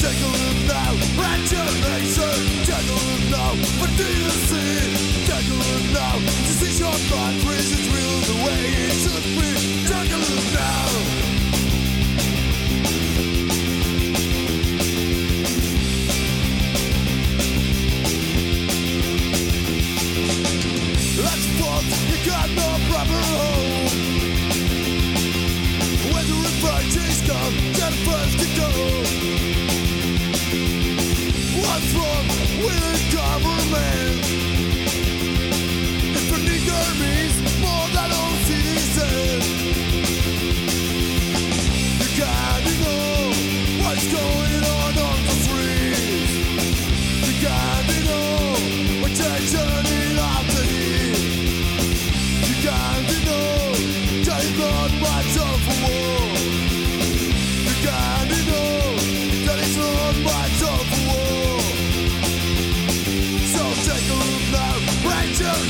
Take a look now at your Take a look now, but do you see? Take a look now, to see your life With government? If a nigger means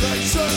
right generation.